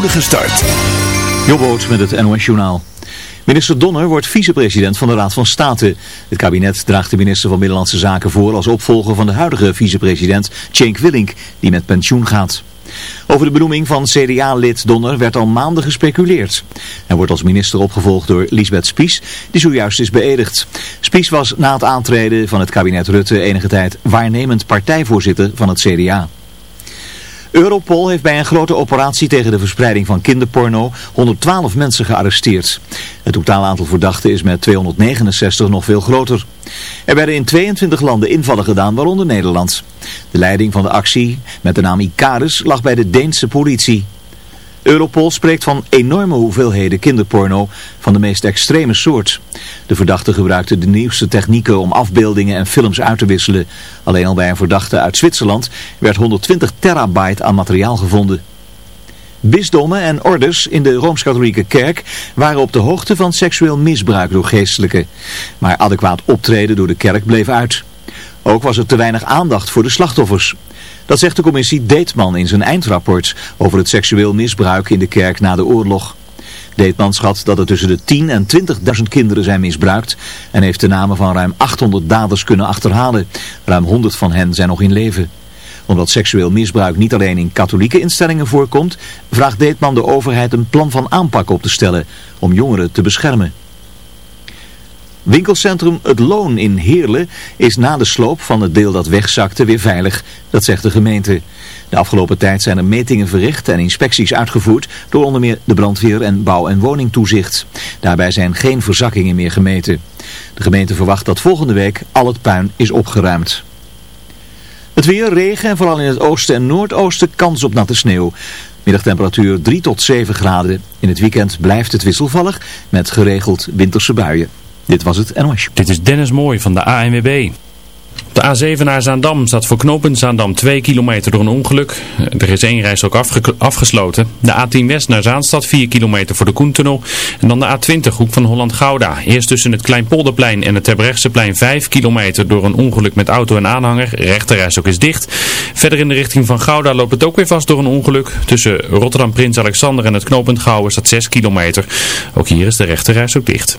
spoedige start. Jobboot met het NOS Journaal. Minister Donner wordt vicepresident van de Raad van State. Het kabinet draagt de minister van Binnenlandse Zaken voor als opvolger van de huidige vicepresident Cenk Willink, die met pensioen gaat. Over de benoeming van CDA-lid Donner werd al maanden gespeculeerd. Hij wordt als minister opgevolgd door Lisbeth Spies, die zojuist is beëdigd. Spies was na het aantreden van het kabinet Rutte enige tijd waarnemend partijvoorzitter van het CDA. Europol heeft bij een grote operatie tegen de verspreiding van kinderporno 112 mensen gearresteerd. Het totaal aantal verdachten is met 269 nog veel groter. Er werden in 22 landen invallen gedaan, waaronder Nederland. De leiding van de actie, met de naam Icarus, lag bij de Deense politie. Europol spreekt van enorme hoeveelheden kinderporno van de meest extreme soort. De verdachte gebruikte de nieuwste technieken om afbeeldingen en films uit te wisselen. Alleen al bij een verdachte uit Zwitserland werd 120 terabyte aan materiaal gevonden. Bisdommen en orders in de Rooms-Katholieke Kerk waren op de hoogte van seksueel misbruik door geestelijken. Maar adequaat optreden door de kerk bleef uit. Ook was er te weinig aandacht voor de slachtoffers. Dat zegt de commissie Deetman in zijn eindrapport over het seksueel misbruik in de kerk na de oorlog. Deetman schat dat er tussen de 10 en 20.000 kinderen zijn misbruikt en heeft de namen van ruim 800 daders kunnen achterhalen. Ruim 100 van hen zijn nog in leven. Omdat seksueel misbruik niet alleen in katholieke instellingen voorkomt, vraagt Deetman de overheid een plan van aanpak op te stellen om jongeren te beschermen. Winkelcentrum Het Loon in Heerlen is na de sloop van het deel dat wegzakte weer veilig, dat zegt de gemeente. De afgelopen tijd zijn er metingen verricht en inspecties uitgevoerd door onder meer de brandweer en bouw- en woningtoezicht. Daarbij zijn geen verzakkingen meer gemeten. De gemeente verwacht dat volgende week al het puin is opgeruimd. Het weer, regen en vooral in het oosten en noordoosten kans op natte sneeuw. Middagtemperatuur 3 tot 7 graden. In het weekend blijft het wisselvallig met geregeld winterse buien. Dit was het NOS. Dit is Dennis Mooi van de ANWB. De A7 naar Zaandam staat voor knooppunt Zaandam 2 kilometer door een ongeluk. Er is één reis ook afgesloten. De A10 West naar Zaanstad 4 kilometer voor de Koentunnel. En dan de A20 hoek van Holland-Gouda. Eerst tussen het Kleinpolderplein en het Terbrechtseplein 5 kilometer door een ongeluk met auto en aanhanger. Rechterreis ook is dicht. Verder in de richting van Gouda loopt het ook weer vast door een ongeluk. Tussen Rotterdam Prins Alexander en het knooppunt Gouwen staat 6 kilometer. Ook hier is de rechterreis ook dicht.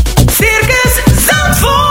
Circus Zandvoort.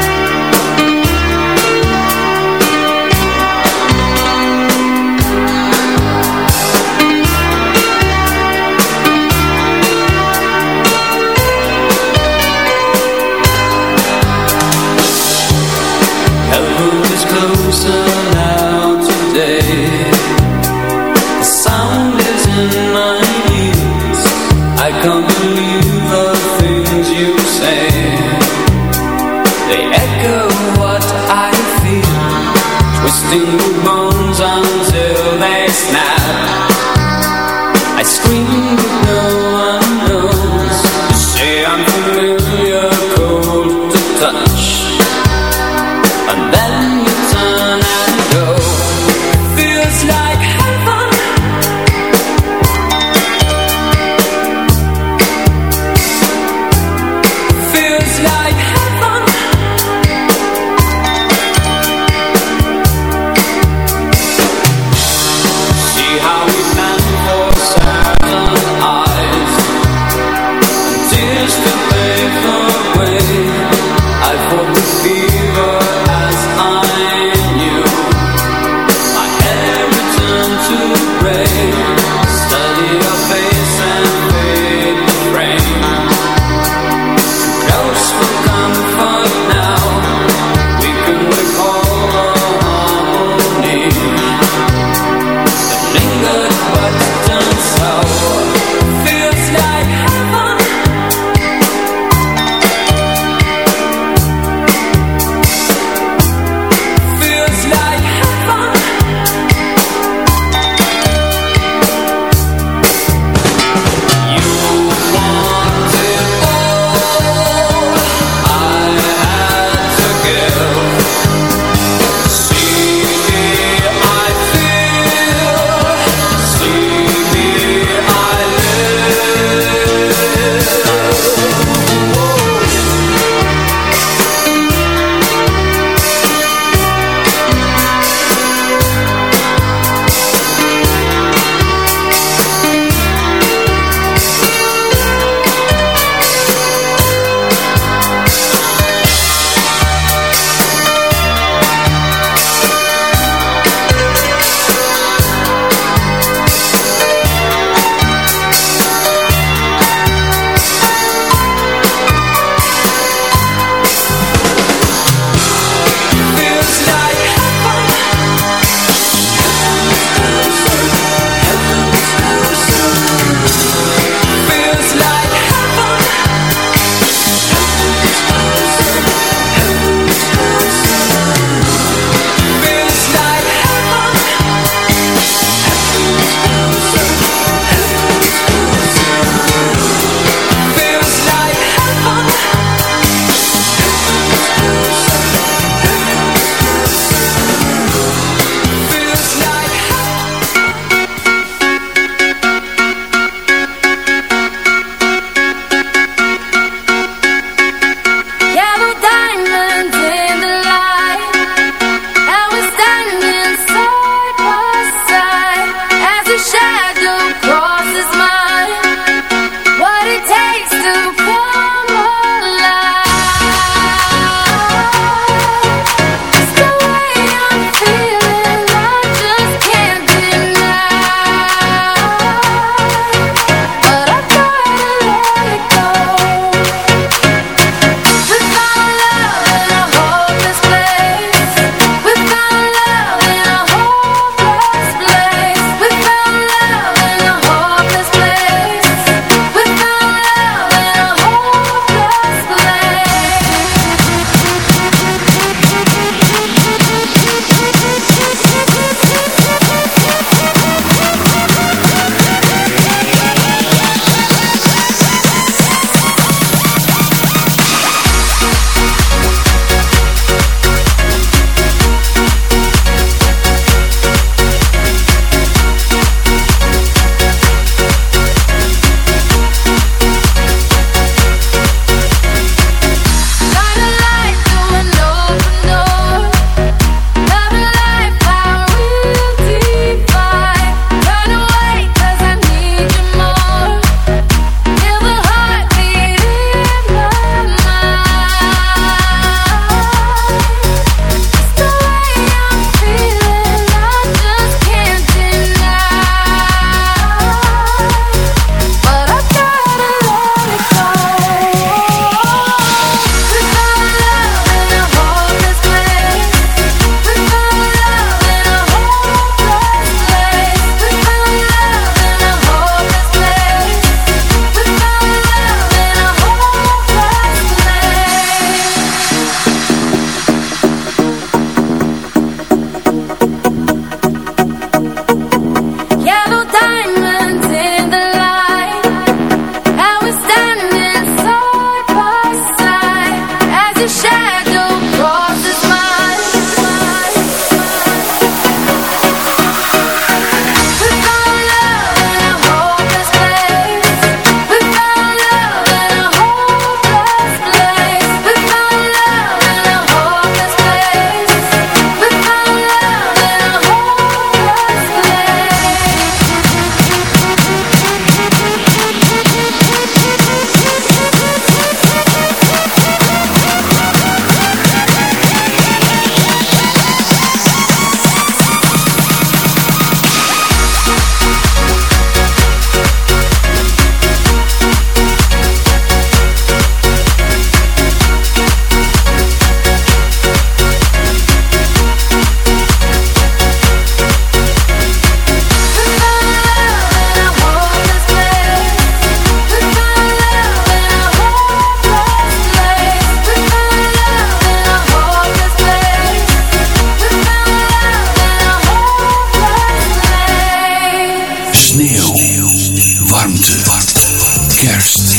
kerst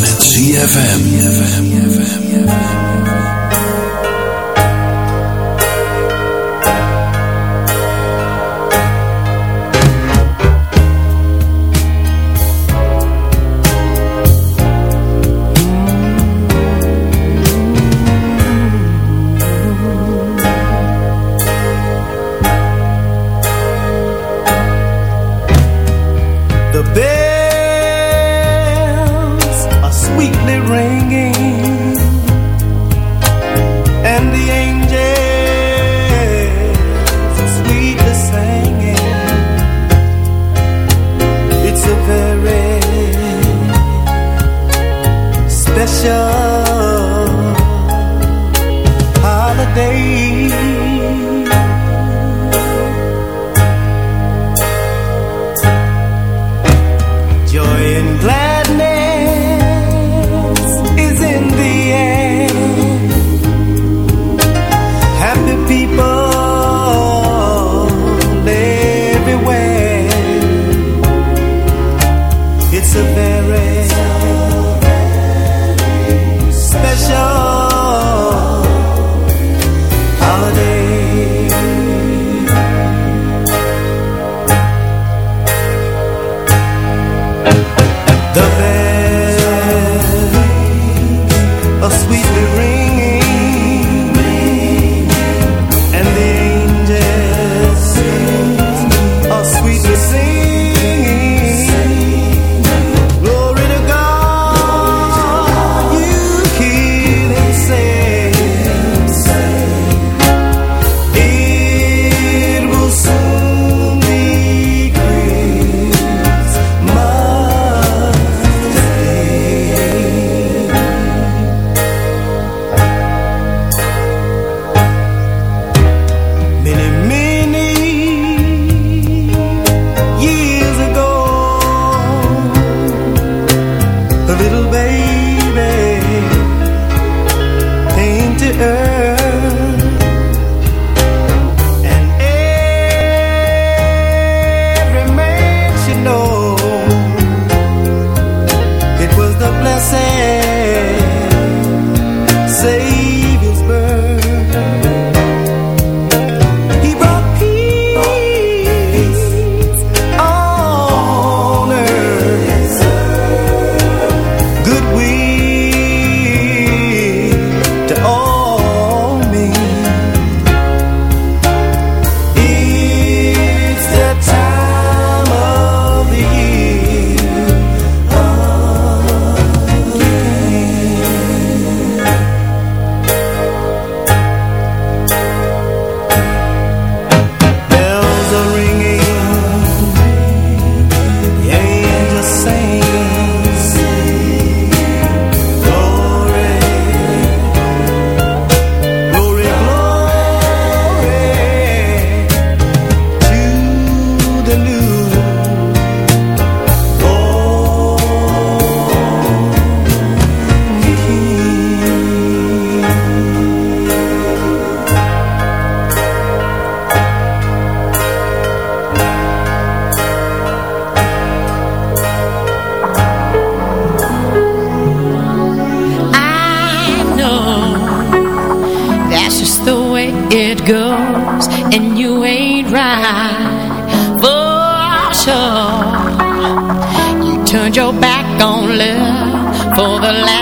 met ZFM. goes and you ain't right for sure. You turned your back on love for the last.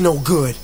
No good?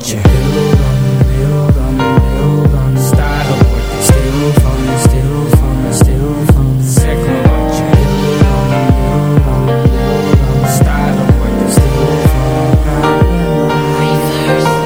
Zeg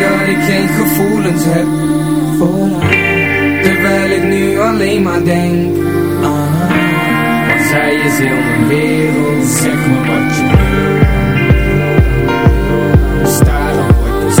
dat ik geen gevoelens heb voor haar. Terwijl ik nu alleen maar denk aan Want zij is heel mijn wereld. Zeg me wat je wil. Staren word ik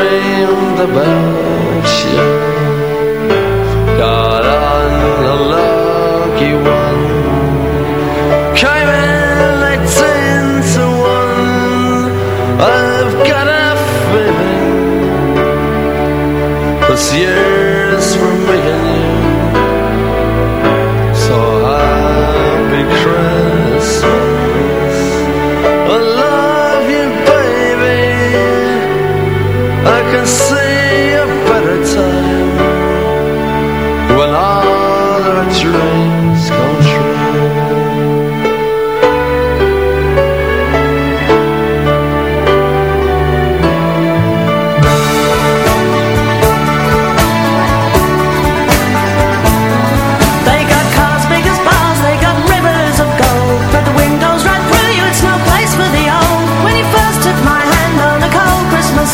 dreamed about you. Got lucky one, came in eighteen to one. I've got a feeling this year's for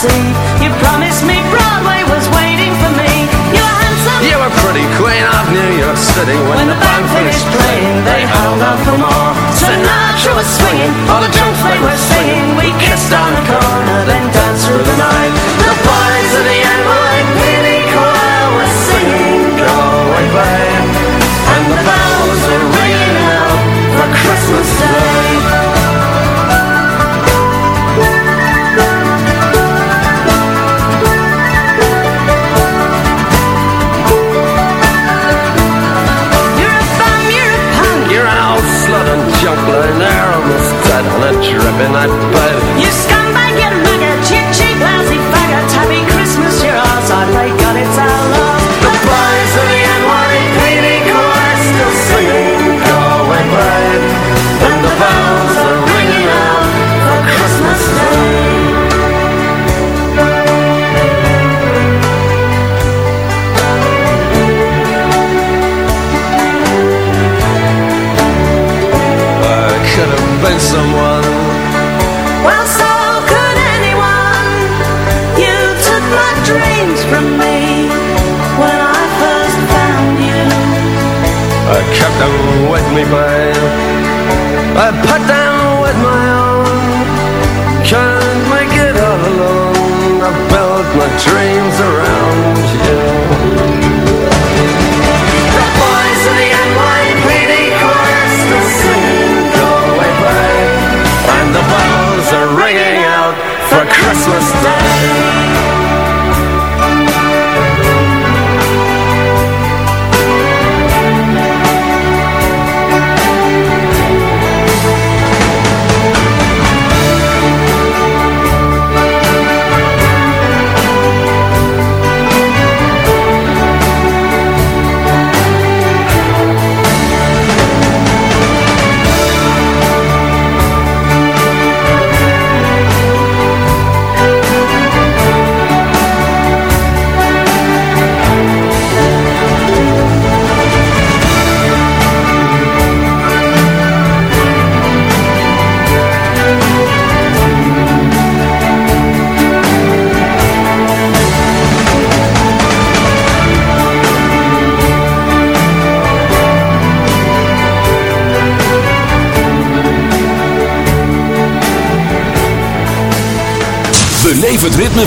see. You promised me Broadway was waiting for me. You were handsome. You were pretty queen of New York City. When, when the band finished playing, they held on for more. Sinatra was swinging, all the junk they were singing. We kissed on the corner, then danced through the night. The boys of the NYPD choir were singing, go away, babe. And the bells were ringing out for Christmas Day. your bloody must on a dripping night bud. You scumbag, you mugger, cheap, cheap, lousy faggot, happy Christmas, you're all so like on its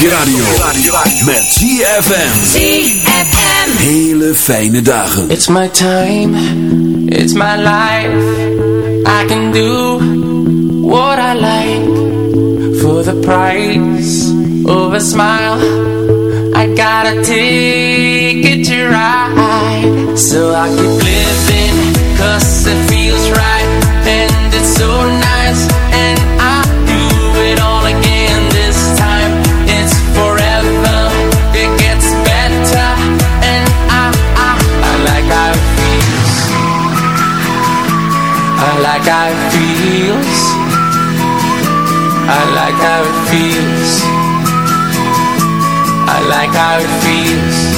Je radio. Met ZFM. ZFM. Hele fijne dagen. It's my time, it's my life. I can do what I like for the price of a smile. How it feels.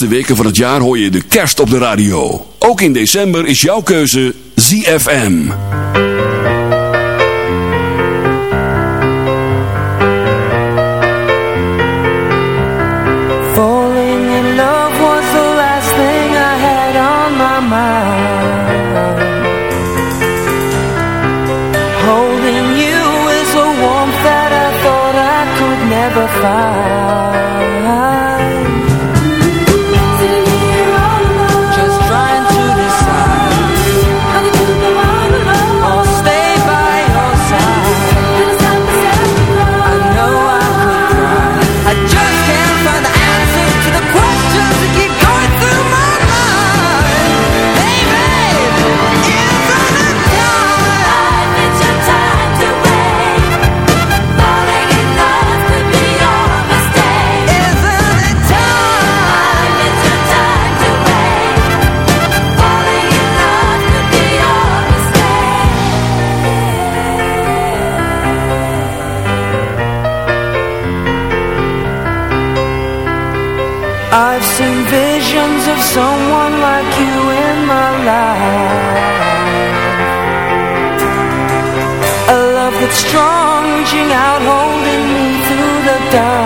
laatste weken van het jaar hoor je de kerst op de radio. Ook in december is jouw keuze ZFM. Falling in love was the last thing I had on my mind. reaching out, holding me through the dark.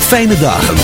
Fijne dagen.